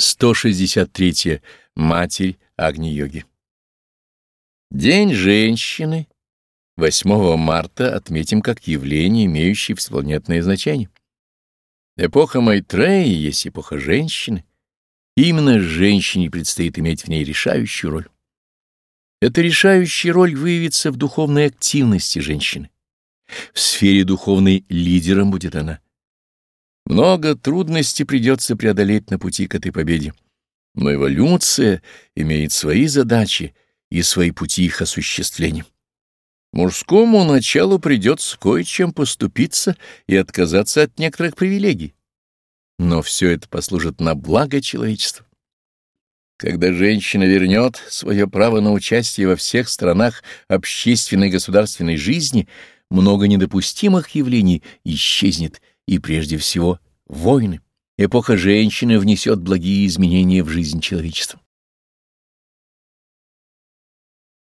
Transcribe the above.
163. Матерь Агни-йоги. День женщины 8 марта отметим как явление, имеющее всепланетное значение. Эпоха Майтреи есть эпоха женщины. Именно женщине предстоит иметь в ней решающую роль. Эта решающая роль выявится в духовной активности женщины. В сфере духовной лидером будет она. Много трудностей придется преодолеть на пути к этой победе. Но эволюция имеет свои задачи и свои пути их осуществления. Мужскому началу придется кое-чем поступиться и отказаться от некоторых привилегий. Но все это послужит на благо человечества. Когда женщина вернет свое право на участие во всех сторонах общественной и государственной жизни, много недопустимых явлений исчезнет, и прежде всего войны. Эпоха женщины внесет благие изменения в жизнь человечества.